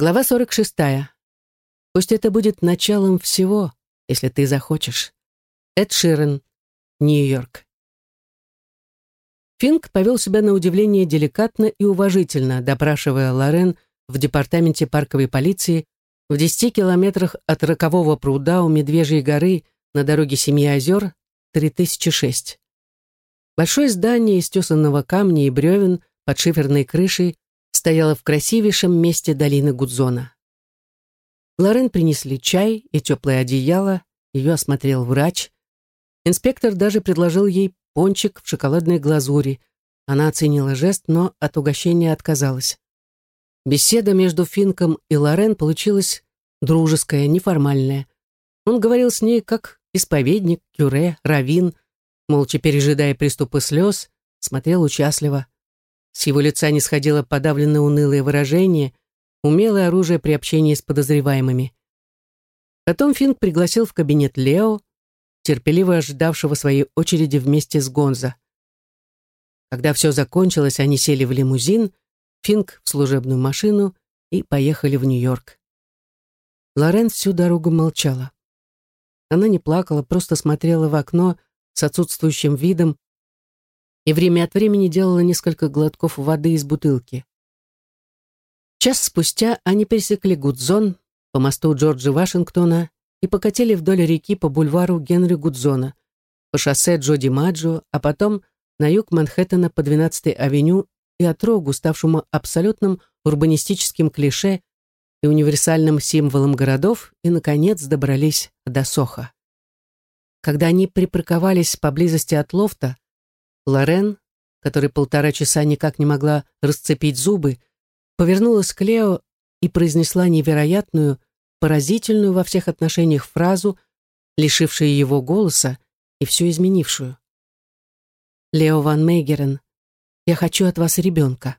Глава 46. Пусть это будет началом всего, если ты захочешь. Эд Ширен, Нью-Йорк. Финк повел себя на удивление деликатно и уважительно, допрашивая Лорен в департаменте парковой полиции в 10 километрах от рокового пруда у Медвежьей горы на дороге Семи озер 3006. Большое здание из тесанного камня и бревен под шиферной крышей стояла в красивейшем месте долины Гудзона. Лорен принесли чай и теплое одеяло, ее осмотрел врач. Инспектор даже предложил ей пончик в шоколадной глазури. Она оценила жест, но от угощения отказалась. Беседа между Финком и Лорен получилась дружеская, неформальная. Он говорил с ней как исповедник, кюре, равин, молча пережидая приступы слез, смотрел участливо. С его лица не сходило подавленно унылое выражение, умелое оружие при общении с подозреваемыми. Потом Финк пригласил в кабинет Лео, терпеливо ожидавшего своей очереди вместе с Гонзо. Когда все закончилось, они сели в лимузин, Финк в служебную машину и поехали в Нью-Йорк. Лорен всю дорогу молчала. Она не плакала, просто смотрела в окно с отсутствующим видом и время от времени делала несколько глотков воды из бутылки. Час спустя они пересекли Гудзон по мосту Джорджа Вашингтона и покатили вдоль реки по бульвару Генри Гудзона, по шоссе Джоди Маджо, а потом на юг Манхэттена по 12-й авеню и отрогу, ставшему абсолютным урбанистическим клише и универсальным символом городов, и, наконец, добрались до Соха. Когда они припарковались поблизости от лофта, Лорен, которая полтора часа никак не могла расцепить зубы, повернулась к Лео и произнесла невероятную, поразительную во всех отношениях фразу, лишившую его голоса и все изменившую. «Лео Ван Мейгерен, я хочу от вас ребенка».